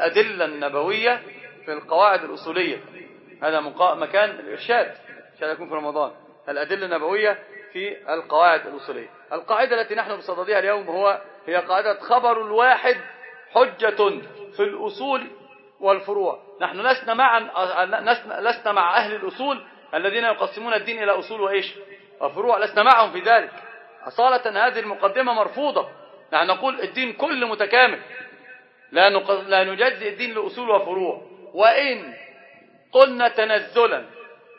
الأدلة النبوية في القواعد الأصولية. هذا مكان الإرشاد. عشان يكون في رمضان. الأدلة النبوية في القواعد الأصولية. القاعدة التي نحن بصددها اليوم هو هي قاعدة خبر الواحد حجة في الأصول والفروع. نحن لسنا معا لسنا مع أهل الأصول الذين يقسمون الدين إلى أصول وإيش؟ وفروع. لسنا معهم في ذلك. أصالة هذه المقدمة مرفوضة. نحن نقول الدين كل متكامل. لا لا نجزئ الدين لأصول وفروع. وإن قلنا تنزلا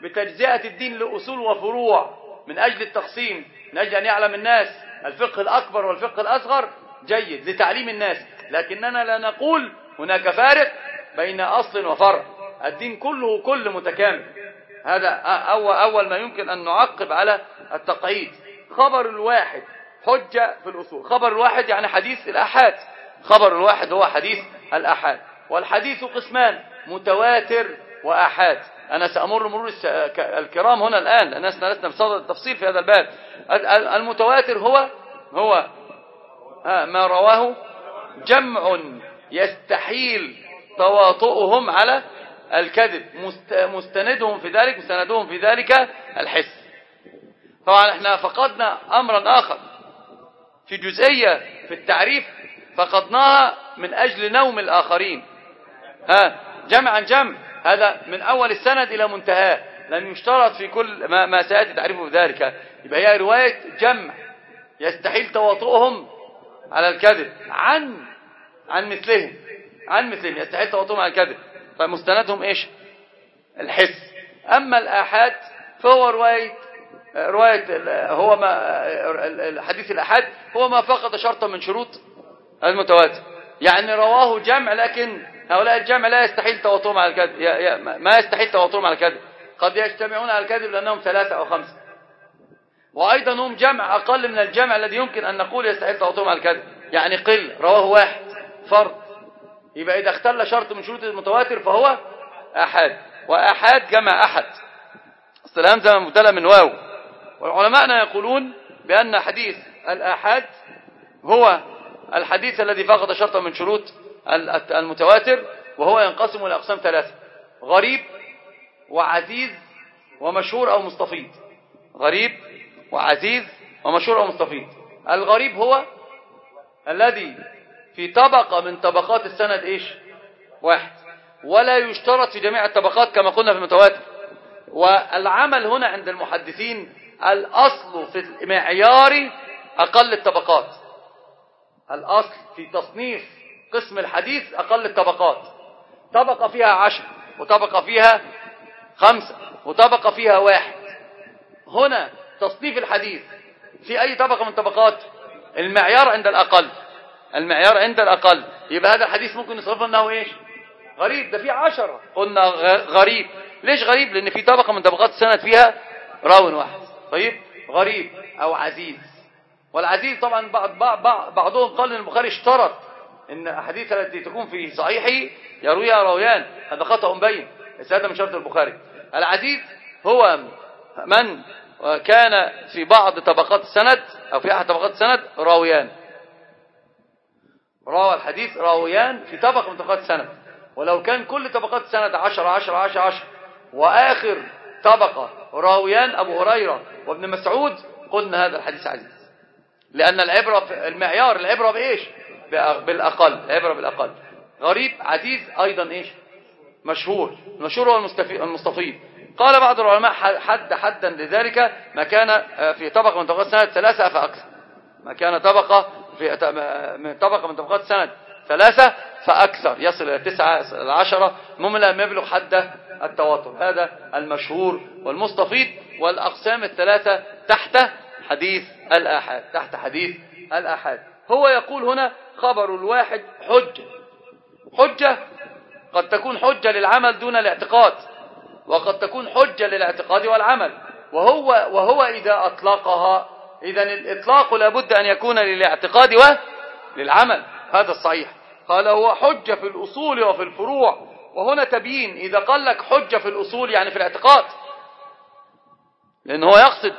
بتجزئة الدين لأصول وفروع من أجل التقسيم من أجل أن يعلم الناس الفقه الأكبر والفقه الأصغر جيد لتعليم الناس. لكننا لا نقول هناك فارق بين أصل وفرع. الدين كله كل متكامل. هذا أول, ما يمكن أن نعقب على التقعيد. خبر الواحد حجة في الأصول. خبر الواحد يعني حديث الأحاد. خبر الواحد هو حديث الأحاد. والحديث قسمان متواتر وأحاد. أنا سأمر مرور الكرام هنا الآن لأن لسنا بصدد التفصيل في هذا الباب. المتواتر هو هو ما رواه جمع يستحيل تواطؤهم على الكذب. مستندهم في ذلك مستندهم في ذلك الحس. طبعا إحنا فقدنا امرا آخر. في جزئية في التعريف فقدناها من أجل نوم الآخرين. ها جمعا جمع. هذا من أول السند إلى منتهاه. لن يشترط في كل ما, ما سيأتي تعريفه بذلك يبقى هي رواية جمع. يستحيل تواطؤهم على الكذب. عن عن مثلهم. عن مثلهم. يستحيل تواطؤهم على الكذب. فمستندهم إيش؟ الحس. أما الآحاد فهو رواية رواية هو ما الحديث الآحاد هو ما فقد شرطا من شروط المتواتر. يعني رواه جمع لكن هؤلاء الجمع لا يستحيل تواطؤهم على الكذب. ما يستحيل تواطؤهم على الكذب. قد يجتمعون على الكذب لأنهم ثلاثة أو خمسة. وأيضا هم جمع أقل من الجمع الذي يمكن أن نقول يستحيل تواطؤهم على الكذب. يعني قل رواه واحد. فرد يبقى إذا اختل شرط من شروط المتواتر فهو أحد. وأحد جمع أحد. السلام زي مبتلى من واو. والعلماء يقولون بأن حديث الآحاد هو الحديث الذي فقد شرطا من شروط المتواتر وهو ينقسم إلى أقسام ثلاثة غريب وعزيز ومشهور أو مستفيض. غريب وعزيز ومشهور أو مستفيض. الغريب هو الذي في طبقة من طبقات السند إيش؟ واحد. ولا يشترط في جميع الطبقات كما قلنا في المتواتر. والعمل هنا عند المحدثين الأصل في المعيار أقل الطبقات. الأصل في تصنيف قسم الحديث أقل الطبقات. طبقة فيها عشر وطبقة فيها خمسة وطبقة فيها واحد. هنا تصنيف الحديث في أي طبقة من طبقات المعيار عند الأقل. المعيار عند الأقل. يبقى هذا الحديث ممكن نصرفه أنه إيش؟ غريب. ده فيه عشرة قلنا غريب. ليش غريب؟ لأن في طبقة من طبقات السند فيها راون واحد. طيب؟ غريب أو عزيز. والعزيز طبعا بعض بعض بعضهم قال إن البخاري اشترط إن الاحاديث التي تكون في صحيحه يرويها راويان هذا خطأ بين. هذا من شرط البخاري. العزيز هو من كان في بعض طبقات السند أو في أحد طبقات السند راويان روى الحديث راويان في طبقة من طبقات السند. ولو كان كل طبقات السند 10 10 10 10 وآخر طبقة راويان أبو هريرة وابن مسعود قلنا هذا الحديث عزيز. لأن العبرة المعيار العبرة بإيش؟ بالأقل العبرة بالأقل. غريب عزيز أيضا إيش؟ مشهور. المشهور هو المستفيد قال بعض العلماء حد حدا لذلك ما كان في طبقة من طبقات السند ثلاثة فأكثر ما كان طبقة في طبقة من طبقات السند ثلاثة فأكثر. يصل إلى تسعة إلى عشرة. المهم لم يبلغ حد التواتر. هذا المشهور والمستفيض والأقسام الثلاثة تحت حديث الآحاد تحت حديث الآحاد. هو يقول هنا خبر الواحد حجة. حجة قد تكون حجة للعمل دون الاعتقاد وقد تكون حجة للاعتقاد والعمل. وهو, وهو إذا أطلقها إذا الإطلاق لابد أن يكون للاعتقاد وللعمل هذا الصحيح. قال هو حجة في الأصول وفي الفروع. وهنا تبيين إذا قال لك حجة في الأصول يعني في الاعتقاد. لأن هو يقصد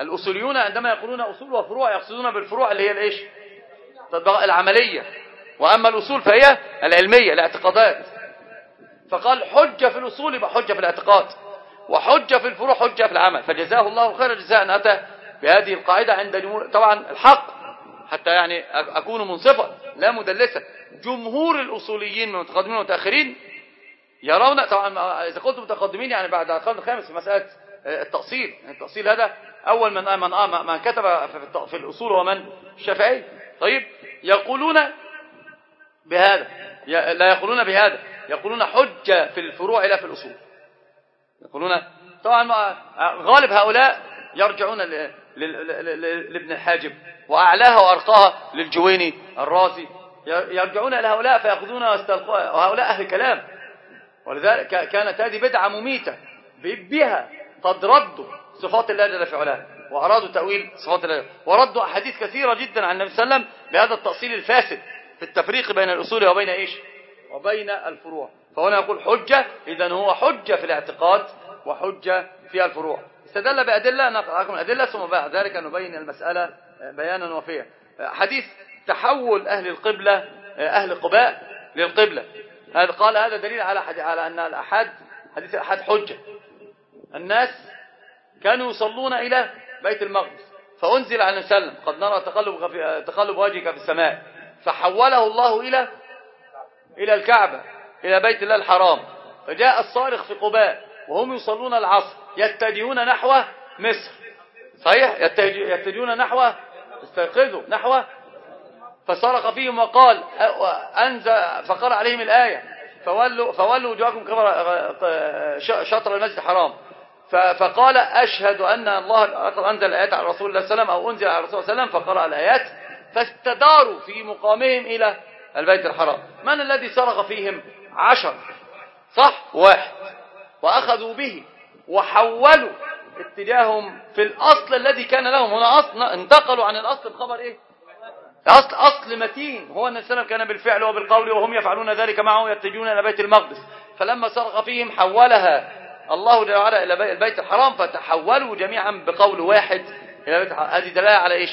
الأصوليون عندما يقولون أصول وفروع يقصدون بالفروع اللي هي الإيش؟ العملية. وأما الأصول فهي العلمية الاعتقادات. فقال حجة في الأصول يبقى حجة في الاعتقاد. وحجة في الفروع حجة في العمل. فجزاه الله خير الجزاء أن أتى بهذه القاعدة عند جمهور طبعا الحق. حتى يعني أكون منصفا لا مدلسا. جمهور الأصوليين من المتقدمين والمتأخرين يرون طبعا إذا قلت متقدمين يعني بعد القرن الخامس في مسألة التأصيل. التأصيل هذا أول من من من كتب في الأصول هو من الشافعي طيب يقولون بهذا. لا يقولون بهذا. يقولون حجة في الفروع لا في الأصول. يقولون طبعا غالب هؤلاء يرجعون لابن الحاجب وأعلاها وأرقاها للجويني الرازي. يرجعون إلى هؤلاء فيأخذون وهؤلاء أهل كلام ولذلك كانت هذه بدعة مميتة. بها قد ردوا صفات الله جل في علاه وأرادوا تأويل صفات الله. وردوا أحاديث كثيرة جدا عن النبي صلى الله عليه وسلم بهذا التأصيل الفاسد في التفريق بين الأصول وبين إيش؟ وبين الفروع. فهنا يقول حجة إذا هو حجة في الاعتقاد وحجة في الفروع. استدل بأدلة نقرأ أدلة ثم بعد ذلك نبين المسألة بيانا وفيا. حديث تحول أهل القبلة أهل قباء للقبلة. هذا قال هذا دليل على على أن الأحد حديث الأحد حجة. الناس كانوا يصلون إلى بيت المقدس. فأنزل عن وسلم قد نرى تقلب, تقلب وجهك في السماء. فحوله الله إلى إلى الكعبة إلى بيت الله الحرام. فجاء الصارخ في قباء وهم يصلون العصر يتجهون نحو مصر. صحيح؟ يتجهون نحو استيقظوا نحو. فصرخ فيهم وقال أنزل فقرأ عليهم الآية. فولوا, فولوا وجوهكم شطر المسجد الحرام. فقال أشهد أن الله أنزل الآيات على رسول الله صلى الله عليه وسلم أو أنزل على رسول الله صلى الله عليه وسلم فقرأ الآيات فاستداروا في مقامهم إلى البيت الحرام. من الذي صرخ فيهم؟ عشر. صح؟ واحد. وأخذوا به وحولوا اتجاههم في الأصل الذي كان لهم. هنا أصل انتقلوا عن الأصل بخبر إيه؟ أصل, أصل متين. هو أن السلام كان بالفعل وبالقول وهم يفعلون ذلك معه يتجون إلى بيت المقدس. فلما صرخ فيهم حولها الله جل وعلا إلى البيت الحرام فتحولوا جميعا بقول واحد إلى بيت الحرام. هذه دلالة على إيش؟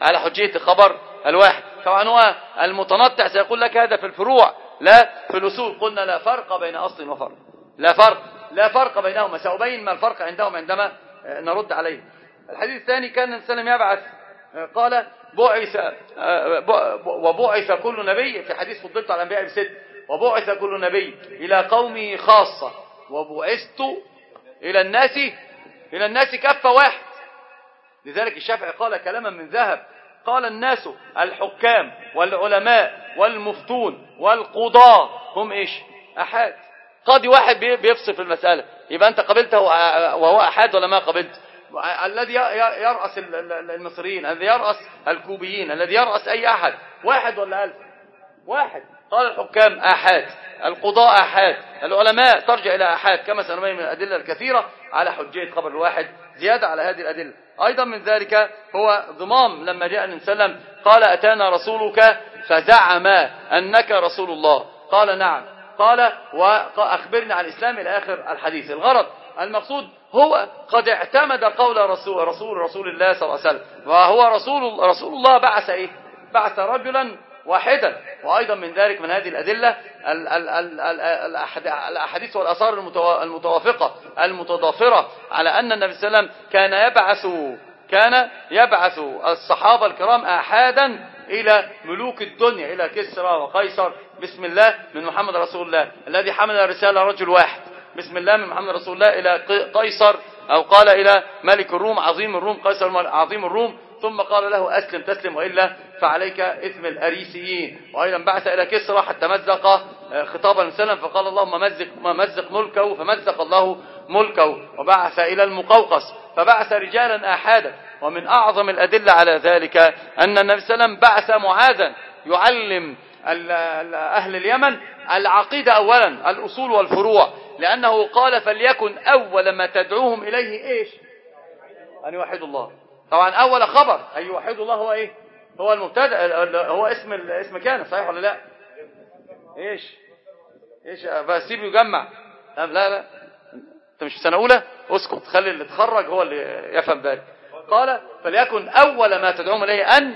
على حجية الخبر الواحد. طبعا هو المتنطع سيقول لك هذا في الفروع لا في الأصول. قلنا لا فرق بين أصل وفرق. لا فرق. لا فرق بينهما. سأبين ما الفرق عندهم عندما نرد عليه. الحديث الثاني كان السلام يبعث قال بعث وبعث كل نبي في حديث فضلت على الأنبياء بست. وبعث كل نبي إلى قومه خاصة. وبعثت إلى الناس إلى الناس كفة واحد. لذلك الشافعي قال كلاما من ذهب قال الناس الحكام والعلماء والمفتون والقضاة هم إيش؟ أحاد. قاضي واحد بيفصل في المسألة. يبقى أنت قبلته وهو أحاد ولا ما قبلت؟ الذي يرأس المصريين الذي يرأس الكوبيين الذي يرأس أي أحد. واحد ولا ألف؟ واحد. قال الحكام أحاد القضاء أحاد العلماء ترجع إلى أحاد كما سنبين من الأدلة الكثيرة على حجية خبر الواحد زيادة على هذه الأدلة. أيضا من ذلك هو ضمام لما جاء النبي صلى الله عليه وسلم قال أتانا رسولك فزعم أنك رسول الله. قال نعم. قال وأخبرنا عن الإسلام إلى آخر الحديث. الغرض المقصود هو قد اعتمد قول رسول رسول رسول الله صلى الله عليه وسلم وهو رسول رسول الله بعث إيه؟ بعث رجلا واحدا. وأيضا من ذلك من هذه الأدلة الأحاديث والآثار المتوافقة المتضافرة على أن النبي صلى الله عليه وسلم كان يبعث كان يبعث الصحابة الكرام آحادا إلى ملوك الدنيا إلى كسرى وقيصر. بسم الله من محمد رسول الله. الذي حمل الرساله رجل واحد. بسم الله من محمد رسول الله إلى قيصر. أو قال إلى ملك الروم عظيم الروم قيصر عظيم الروم. ثم قال له أسلم تسلم وإلا فعليك إثم الأريسيين. وأيضا بعث إلى كسرى حتى مزق آه، خطابا سلم فقال اللهم مزق, مزق ملكه فمزق الله ملكه. وبعث إلى المقوقس فبعث رجالا آحادا. ومن أعظم الأدلة على ذلك أن النبي صلى الله عليه وسلم بعث معاذا يعلم أهل اليمن العقيدة أولا الأصول والفروع. لأنه قال فليكن أول ما تدعوهم إليه إيش؟ أن يوحدوا الله. طبعا أول خبر أن يوحدوا الله هو إيه؟ هو المبتدأ هو اسم اسم كان صحيح ولا لا؟ إيش؟ إيش؟ فسيبه يجمع. لا لا. أنت مش في سنة أولى؟ اسكت خلي اللي تخرج هو اللي يفهم ذلك. قال فليكن أول ما تدعوهم إليه أن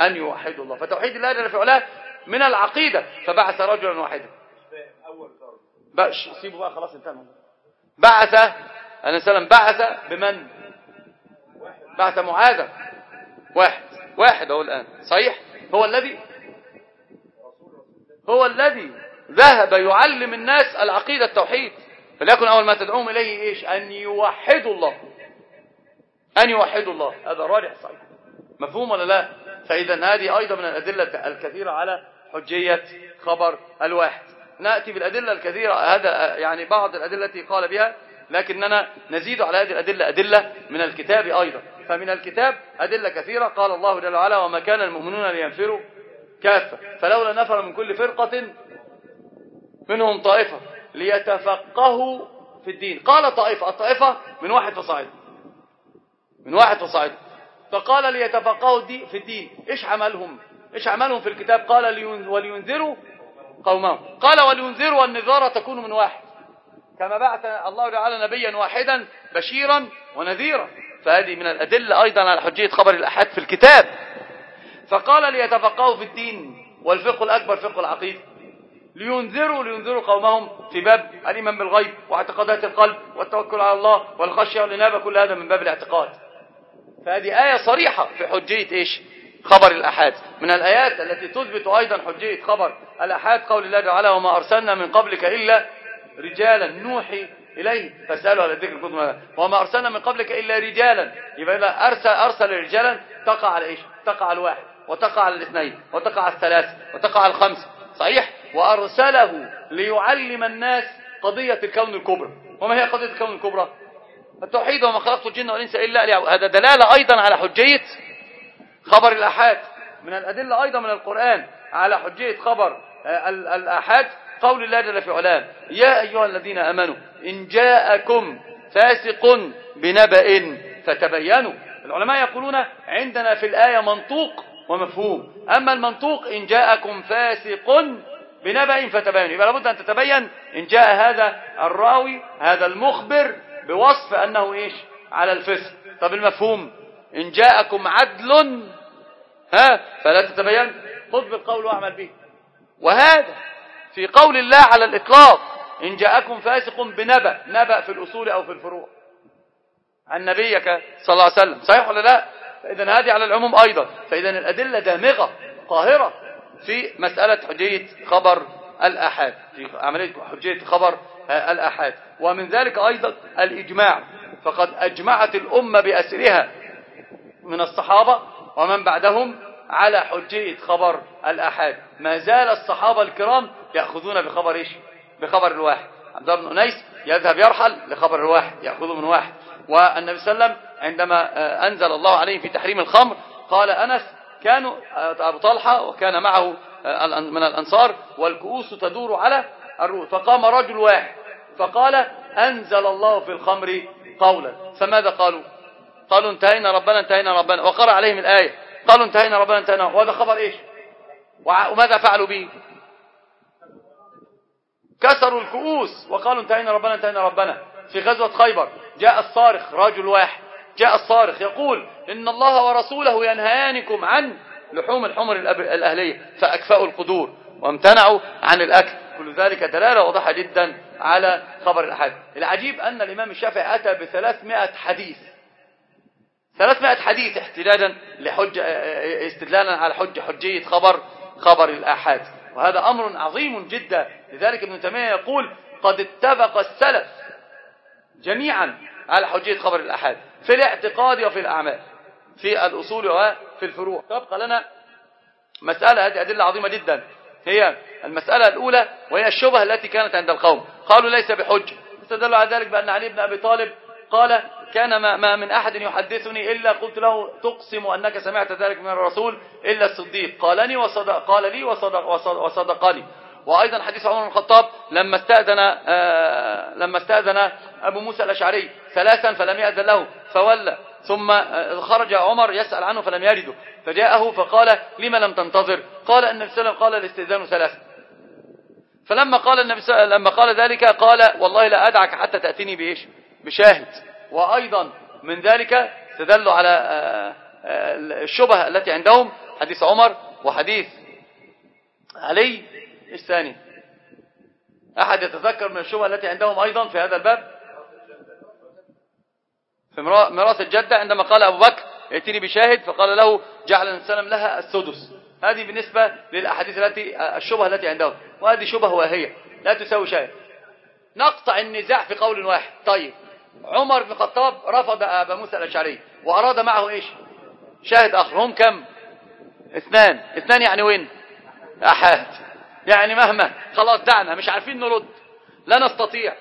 أن يوحدوا الله. فتوحيد الله جل في علاه من العقيدة. فبعث رجلا واحدا. بقى سيبوا بقى خلاص انتهى. بعث عليه وسلم بعث بمن؟ بعث معاذ واحد. واحد أهو الآن. صحيح؟ هو الذي هو الذي ذهب يعلم الناس العقيدة التوحيد. فليكن أول ما تدعوهم إليه إيش؟ أن يوحدوا الله. أن يوحدوا الله. هذا راجع صحيح. مفهوم ولا لا؟ فإذا هذه أيضا من الأدلة الكثيرة على حجية خبر الواحد. نأتي بالأدلة الكثيرة. هذا يعني بعض الأدلة التي قال بها لكننا نزيد على هذه الأدلة أدلة من الكتاب أيضا. فمن الكتاب أدلة كثيرة. قال الله جل وعلا وما كان المؤمنون لينفروا كافة. فلولا نفر من كل فرقة منهم طائفة ليتفقهوا في الدين. قال طائفة الطائفة من واحد فصاعد. من واحد فصاعد. فقال ليتفقهوا في الدين. إيش عملهم؟ إيش عملهم في الكتاب؟ قال ولينذروا قومهم. قال ولينذروا والنذارة تكون من واحد. كما بعث الله تعالى نبيا واحدا بشيرا ونذيرا. فهذه من الأدلة أيضا على حجية خبر الأحد في الكتاب. فقال ليتفقهوا في الدين والفقه الأكبر فقه العقيدة. لينذروا لينذروا قومهم في باب الإيمان بالغيب واعتقادات القلب والتوكل على الله والخشية والإنابة. كل هذا من باب الاعتقاد. فهذه آية صريحة في حجية إيش؟ خبر الأحاد. من الآيات التي تثبت أيضا حجية خبر الأحاد قول الله تعالى وما أرسلنا من قبلك إلا رجالا. نوحي إليه. فاسألوا على ذكر الكتب وما أرسلنا من قبلك إلا رجالا. يبقى أرسل, أرسل رجالا تقع على إيش؟ تقع على الواحد وتقع على الاثنين وتقع على الثلاثة وتقع على الخمسة صحيح؟ وأرسله ليعلم الناس قضية الكون الكبرى. وما هي قضية الكون الكبرى؟ التوحيد وما خلقت الجن والإنس إلا هذا دلالة أيضا على حجية خبر الأحاد. من الأدلة أيضا من القرآن على حجية خبر آه، الأحاد. قول الله جل في علام. يا أيها الذين أمنوا إن جاءكم فاسق بنبأ فتبينوا. العلماء يقولون عندنا في الآية منطوق ومفهوم. أما المنطوق إن جاءكم فاسق بنبأ فتبينوا. يبقى لابد أن تتبين إن جاء هذا الراوي هذا المخبر بوصف أنه إيش؟ على الفسق. طب المفهوم؟ إن جاءكم عدل ها؟ فلا تتبين. خذ بالقول وأعمل به. وهذا في قول الله على الإطلاق إن جاءكم فاسق بنبأ نبأ في الأصول أو في الفروع. عن نبيك صلى الله عليه وسلم. صحيح ولا لا؟ فإذا هذه على العموم أيضا. فإذا الأدلة دامغة قاهرة في مسألة حجية خبر الأحاد. في عملية حجية خبر الأحاد. ومن ذلك أيضا الإجماع. فقد أجمعت الأمة بأسرها من الصحابة ومن بعدهم على حجية خبر الأحاد. ما زال الصحابة الكرام يأخذون بخبر إيش؟ بخبر الواحد. عبد الله بن أنيس يذهب يرحل لخبر الواحد يأخذه من واحد. والنبي صلى الله عليه وسلم عندما آه، أنزل الله عليه في تحريم الخمر قال أنس كانوا آه، أبو طلحة وكان معه آه، من الأنصار والكؤوس تدور على الرؤوس فقام رجل واحد فقال أنزل الله في الخمر قولا. فماذا قالوا؟ قالوا انتهينا ربنا انتهينا ربنا. وقرأ عليهم الآية. قالوا انتهينا ربنا انتهينا. وهذا خبر إيش؟ وماذا فعلوا به؟ كسروا الكؤوس وقالوا انتهينا ربنا انتهينا ربنا. في غزوة خيبر جاء الصارخ رجل واحد جاء الصارخ يقول إن الله ورسوله ينهيانكم عن لحوم الحمر الأهلية فأكفأوا القدور وامتنعوا عن الأكل. كل ذلك دلالة واضحة جدا على خبر الأحد العجيب أن الإمام الشافعي أتى بثلاثمائة حديث. ثلاثمائة حديث احتجاجا لحج استدلالا على حج حجية خبر خبر الآحاد. وهذا أمر عظيم جدا. لذلك ابن تيمية يقول قد اتفق السلف جميعا على حجية خبر الأحاد في الاعتقاد وفي الأعمال في الأصول وفي الفروع. تبقى لنا مسألة هذه أدلة عظيمة جدا. هي المسألة الأولى وهي الشبهة التي كانت عند القوم. قالوا ليس بحج استدلوا على ذلك بأن علي بن أبي طالب قال كان ما, ما من أحد يحدثني إلا قلت له تقسم أنك سمعت ذلك من الرسول إلا الصديق. قالني وصدق قال لي وصدق وصدقني. وأيضا حديث عمر بن الخطاب لما استأذن آه لما استأذن أبو موسى الأشعري ثلاثا فلم يأذن له فولى. ثم آه، خرج عمر يسأل عنه فلم يرده. فجاءه فقال لما لم تنتظر؟ قال النبي صلى الله عليه وسلم قال الاستئذان ثلاثا فلما قال النبي لما قال ذلك قال والله لا أدعك حتى تأتيني بإيش؟ بشاهد. وأيضا من ذلك استدلوا على آه، آه، الشبهة التي عندهم حديث عمر وحديث علي. الثاني أحد يتذكر من الشبهة التي عندهم أيضا في هذا الباب؟ في ميراث الجدة عندما قال أبو بكر ائتني بشاهد فقال له جعل السلام لها السدس. هذه بالنسبة للأحاديث التي الشبهة التي عندهم. وهذه شبهة واهية لا تساوي شيء. نقطع النزاع في قول واحد. طيب عمر بن الخطاب رفض أبا موسى الأشعري وأراد معه إيش؟ شاهد آخر هم كم؟ اثنان. اثنان يعني وين؟ أحد. يعني مهما. خلاص دعنا مش عارفين نرد. لا نستطيع.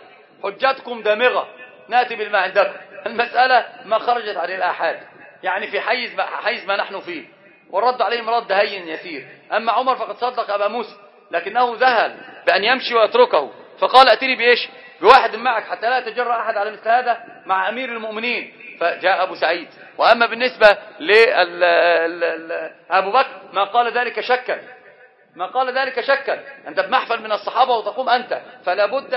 حجتكم دامغة نأتي بالما عندكم المسألة ما خرجت عن الآحاد. يعني في حيز ما, حيز ما نحن فيه. والرد عليهم رد هين يسير. أما عمر فقد صدق أبا موسى لكنه ذهل بأن يمشي ويتركه. فقال أتني بإيش؟ بواحد معك حتى لا يتجرأ أحد على مثل هذا مع أمير المؤمنين. فجاء أبو سعيد. وأما بالنسبة لأبو بكر ما قال ذلك شكا. ما قال ذلك شكا. أنت بمحفل من الصحابة وتقوم أنت. فلا بد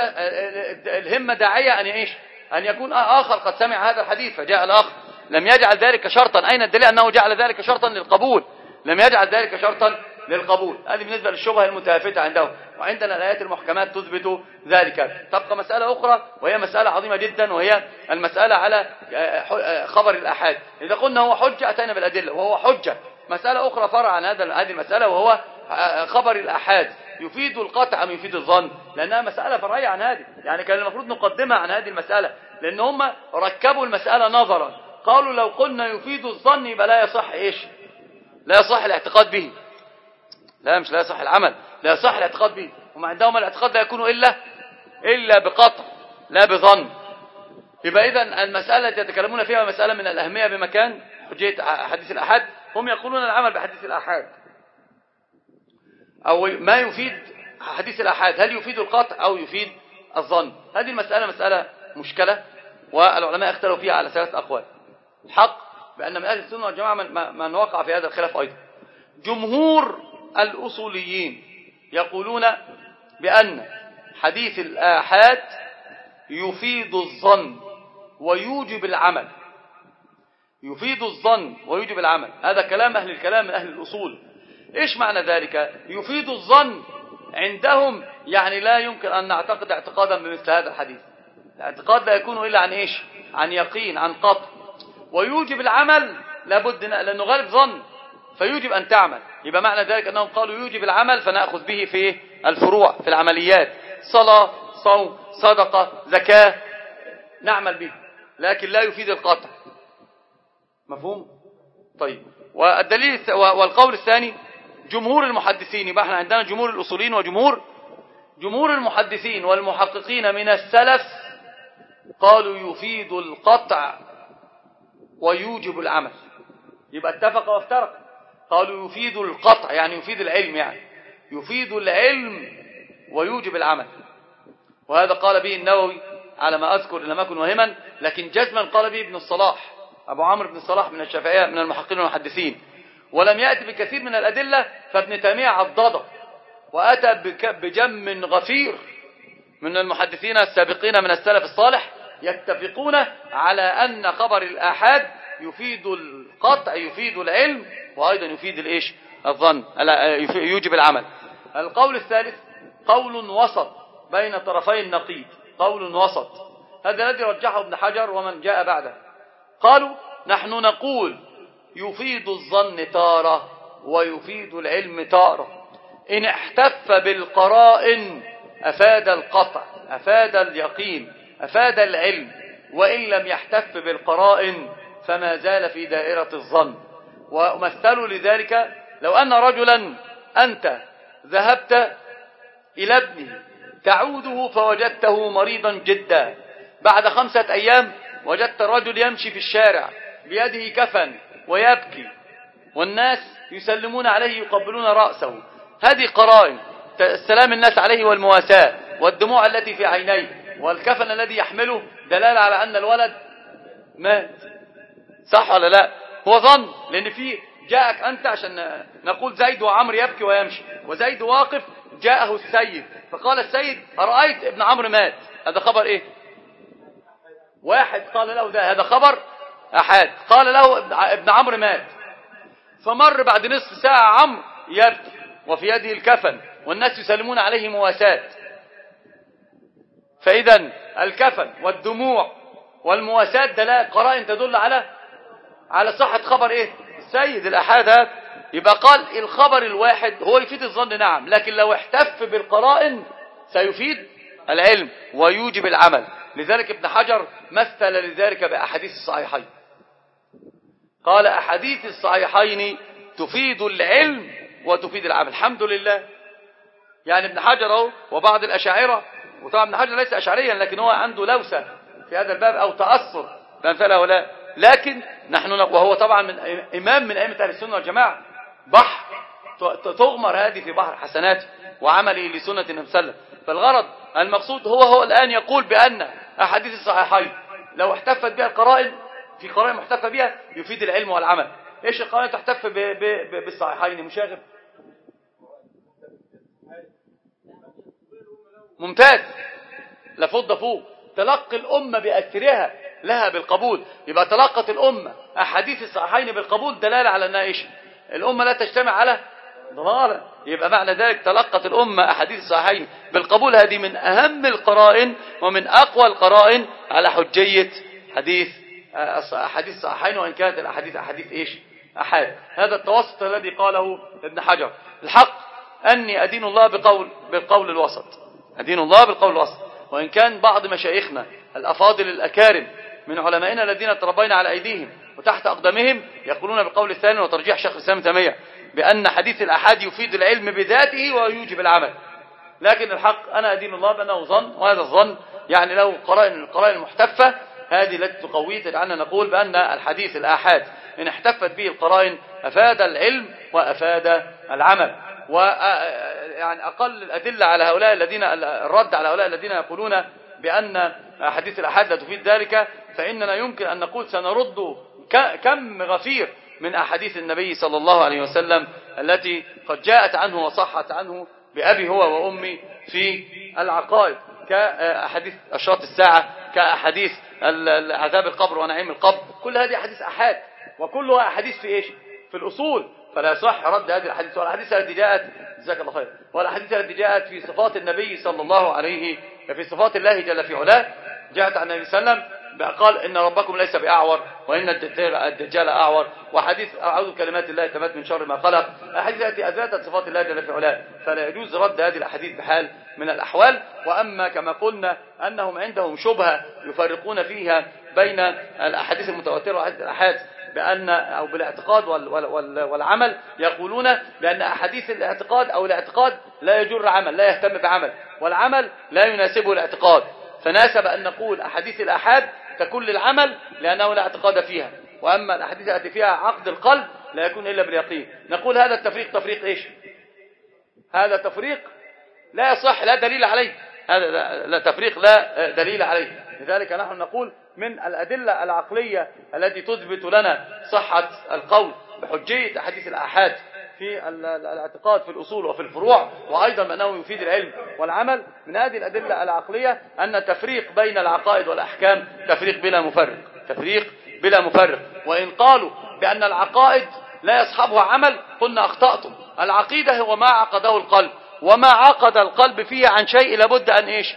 الهمة داعية أن يعيش. أن يكون آخر قد سمع هذا الحديث. فجاء الآخر لم يجعل ذلك شرطا. أين الدليل أنه جعل ذلك شرطا للقبول؟ لم يجعل ذلك شرطا للقبول. هذه بالنسبة للشبهة المتهافتة عندهم. وعندنا الآيات المحكمات تثبت ذلك. تبقى مسألة أخرى وهي مسألة عظيمة جدا وهي المسألة على خبر الأحاد. إذا قلنا هو حجة أتينا بالأدلة. وهو حجة. مسألة أخرى فرع عن هذا هذه المسألة وهو خبر الأحاد. يفيد القطع أم يفيد الظن؟ لأنها مسألة فرعية عن هذه. يعني كان المفروض نقدمها عن هذه المسألة. لأن هم ركبوا المسألة نظرا. قالوا لو قلنا يفيد الظن يبقى لا يصح إيش؟ لا يصح الاعتقاد به. لا مش لا يصح العمل لا يصح الاعتقاد به. هم عندهم الاعتقاد لا يكون إلا إلا بقطع لا بظن. يبقى إذا المسألة التي يتكلمون فيها مسألة من الأهمية بمكان حجية حديث الأحد. هم يقولون العمل بحديث الأحد. أو ما يفيد حديث الأحاد هل يفيد القطع أو يفيد الظن؟ هذه المسألة مسألة مشكلة والعلماء اختلوا فيها على ثلاث أقوال. الحق بأن من أهل السنة والجماعة من, من وقع في هذا الخلاف أيضا. جمهور الأصوليين يقولون بأن حديث الآحاد يفيد الظن ويوجب العمل. يفيد الظن ويوجب العمل. هذا كلام أهل الكلام أهل الأصول. إيش معنى ذلك؟ يفيد الظن عندهم يعني لا يمكن أن نعتقد اعتقادا بمثل هذا الحديث. الاعتقاد لا يكون إلا عن إيش؟ عن يقين عن قطع ويوجب العمل لابد لأنه غالب ظن. فيوجب أن تعمل. يبقى معنى ذلك أنهم قالوا يوجب العمل فنأخذ به في الفروع في العمليات. صلاة صوم صدقة زكاة نعمل به. لكن لا يفيد القطع. مفهوم؟ طيب. والدليل والقول الثاني جمهور المحدثين. يبقى إحنا عندنا جمهور الأصولين وجمهور جمهور المحدثين والمحققين من السلف قالوا يفيد القطع ويوجب العمل. يبقى اتفق وافترق. قالوا يفيد القطع يعني يفيد العلم يعني. يفيد العلم ويوجب العمل. وهذا قال به النووي على ما أذكر لم أكن وهما لكن جزما قال به ابن الصلاح أبو عمرو بن الصلاح من الشافعية من المحققين والمحدثين. ولم يأتي بكثير من الأدلة فابن تيمية عضده وأتى بجم غفير من المحدثين السابقين من السلف الصالح يتفقون على أن خبر الآحاد يفيد القطع يفيد العلم وأيضا يفيد الإيش؟ الظن يوجب العمل. القول الثالث قول وسط بين طرفي النقيض. قول وسط. هذا الذي رجحه ابن حجر ومن جاء بعده. قالوا نحن نقول يفيد الظن تارة ويفيد العلم تارة. إن احتف بالقرائن أفاد القطع أفاد اليقين أفاد العلم. وإن لم يحتف بالقرائن فما زال في دائرة الظن. ومثلوا لذلك لو أن رجلا أنت ذهبت إلى ابنه تعوده فوجدته مريضا جدا. بعد خمسة أيام وجدت الرجل يمشي في الشارع بيده كفن ويبكي والناس يسلمون عليه يقبلون رأسه. هذه قرائن السلام الناس عليه والمواساة والدموع التي في عينيه والكفن الذي يحمله دلالة على أن الولد مات. صح ولا لا؟ هو ظن لأن في جاءك أنت عشان نقول زيد وعمر يبكي ويمشي وزيد واقف جاءه السيد فقال السيد أرأيت ابن عمرو مات؟ هذا خبر إيه؟ واحد قال له ده هذا خبر أحد قال له ابن عمرو مات. فمر بعد نصف ساعة عمرو يبكي وفي يده الكفن والناس يسلمون عليه مواساة. فإذا الكفن والدموع والمواساة دلائل قرائن تدل على على صحة خبر إيه؟ السيد الأحاد هذا. يبقى قال الخبر الواحد هو يفيد الظن نعم. لكن لو احتف بالقرائن سيفيد العلم ويوجب العمل. لذلك ابن حجر مثل لذلك بأحاديث الصحيحين. قال أحاديث الصحيحين تفيد العلم وتفيد العمل. الحمد لله. يعني ابن حجر أهو وبعض الأشاعرة وطبعا ابن حجر ليس أشعريا لكن هو عنده لوسة في هذا الباب أو تأثر بأمثال هؤلاء. لكن نحن وهو طبعا من إمام من أئمة أهل السنة والجماعة. بحر. تغمر هذه في بحر حسنات وعمله لسنة النبي صلى الله عليه وسلم. فالغرض المقصود هو هو الآن يقول بأن أحاديث الصحيحين لو احتفت بها القرائن في قرائن محتفى بها يفيد العلم والعمل. إيش القرائن تحتف بالصحيحين مشاغب؟ ممتاز. لفض فوق. تلقي الأمة بأسرها لها بالقبول. يبقى تلقت الأمة أحاديث الصحيحين بالقبول دلالة على أنها إيش؟ الأمة لا تجتمع على ضلالة يبقى معنى ذلك تلقت الأمة أحاديث الصحيحين بالقبول. هذه من أهم القرائن ومن أقوى القرائن على حجية حديث أحاديث الصحيحين وإن كانت الأحاديث أحاديث إيش؟ أحاد. هذا التوسط الذي قاله ابن حجر. الحق أني أدين الله بقول بالقول الوسط. أدين الله بالقول الوسط. وإن كان بعض مشايخنا الأفاضل الأكارم من علمائنا الذين تربينا على أيديهم وتحت أقدامهم يقولون بالقول الثاني وترجيح شيخ الإسلام تيمية بأن حديث الأحاد يفيد العلم بذاته ويوجب العمل. لكن الحق أنا أدين الله بأنه ظن وهذا الظن يعني له قرائن القرائن المحتفة. هذه التي تقويه تجعلنا نقول بأن الحديث الآحاد إن احتفت به القرائن أفاد العلم وأفاد العمل. و يعني أقل الأدلة على هؤلاء الذين الرد على هؤلاء الذين يقولون بأن حديث الأحاد لا تفيد ذلك فإننا يمكن أن نقول سنرد كم غفير من أحاديث النبي صلى الله عليه وسلم التي قد جاءت عنه وصحت عنه بأبي هو وأمي في العقائد كأحاديث أشراط الساعة كأحاديث عذاب القبر ونعيم القبر. كل هذه أحاديث أحاد. وكلها أحاديث في إيش؟ في الأصول. فلا يصح رد هذه الأحاديث. والأحاديث التي جاءت جزاك الله خير. والأحاديث التي جاءت في صفات النبي صلى الله عليه في صفات الله جل في علاه جاءت عن النبي صلى الله عليه وسلم قال إن ربكم ليس بأعور وإن الدجال أعور. وحديث أعوذ كلمات الله تمات من شر ما خلق. أحاديث التي أثبتت صفات الله جل في علاه. فلا يجوز رد هذه الأحاديث بحال من الأحوال. وأما كما قلنا أنهم عندهم شبهة يفرقون فيها بين الأحاديث المتواترة وأحاديث الأحاد بأن أو بالاعتقاد والعمل. يقولون بأن أحاديث الاعتقاد أو الاعتقاد لا يجر عمل لا يهتم بعمل. والعمل لا يناسبه الاعتقاد. فناسب أن نقول أحاديث الأحاد تكون للعمل لأنه لا اعتقاد فيها. وأما الأحاديث التي فيها عقد القلب لا يكون إلا باليقين. نقول هذا التفريق تفريق إيش؟ هذا تفريق لا يصح لا دليل عليه. هذا لا تفريق لا دليل عليه. لذلك نحن نقول من الأدلة العقلية التي تثبت لنا صحة القول بحجية أحاديث الآحاد. في الاعتقاد في الأصول وفي الفروع وأيضا بأنه يفيد العلم والعمل. من هذه الأدلة العقلية أن التفريق بين العقائد والأحكام تفريق بلا مفرق تفريق بلا مفرق. وإن قالوا بأن العقائد لا يصحبها عمل قلنا أخطأتم. العقيدة هو ما عقده القلب وما عقد القلب فيه عن شيء لابد أن إيش؟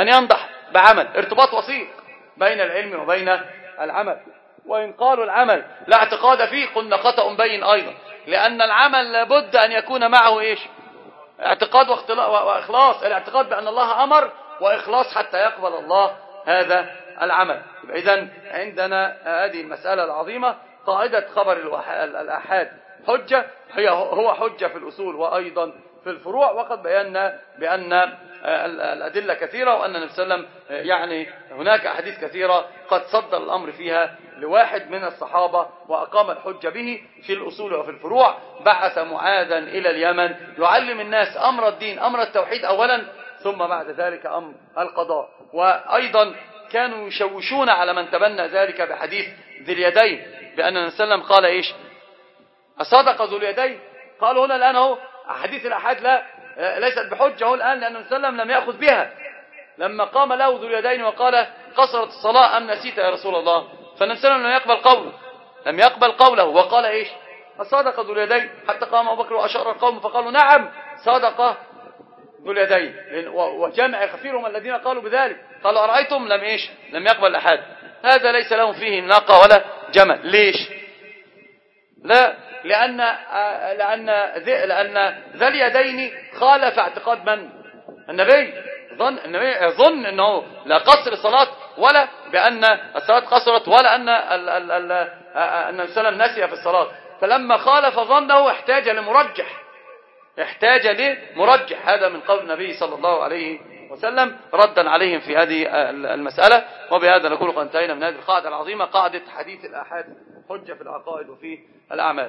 أن ينضح بعمل. ارتباط وسيط بين العلم وبين العمل. وإن قالوا العمل لا اعتقاد فيه قلنا خطأ بين أيضا. لأن العمل لابد أن يكون معه إيش؟ اعتقاد وإخلاص. الاعتقاد بأن الله أمر وإخلاص حتى يقبل الله هذا العمل. إذا عندنا هذه المسألة العظيمة قاعدة خبر الأحاد. حجة هي هو حجة في الأصول وأيضا في الفروع وقد بينا بأن الأدلة كثيرة وأن النبي صلى الله عليه وسلم يعني هناك أحاديث كثيرة قد صدر الأمر فيها لواحد من الصحابة وأقام الحجة به في الأصول وفي الفروع. بعث معاذا إلى اليمن يعلم الناس أمر الدين أمر التوحيد أولا ثم بعد ذلك أمر القضاء. وأيضا كانوا يشوشون على من تبنى ذلك بحديث ذي اليدين بأن النبي صلى الله عليه وسلم قال إيش؟ أصدق ذو اليدين؟ قالوا هنا الآن هو أحاديث الأحاد لا ليست بحجة هو الآن لأن النبي صلى الله عليه وسلم لم يأخذ بها. لما قام له ذو اليدين وقال قصرت الصلاة أم نسيت يا رسول الله؟ فالنبي صلى الله عليه وسلم لم يقبل قوله. لم يقبل قوله. وقال إيش؟ صدق ذو اليدين. حتى قام أبو بكر وأشار القوم فقالوا نعم صدق ذو اليدين. وجمع كثيرهم الذين قالوا بذلك. قالوا أرأيتم؟ لم إيش؟ لم يقبل أحد. هذا ليس لهم فيه ناقة ولا جمل. ليش؟ لا. لأن لأن لأن ذا اليدين خالف اعتقاد من؟ النبي. ظن النبي ظن إنه لا قصر الصلاة ولا بأن الصلاة قصرت ولا أن أن السلام نسي في الصلاة. فلما خالف ظنه احتاج لمرجح. احتاج لمرجح. هذا من قول النبي صلى الله عليه وسلم ردا عليهم في هذه المسألة. وبهذا نكون قد انتهينا من هذه القاعدة العظيمة قاعدة حديث الآحاد حجة في العقائد وفي الأعمال.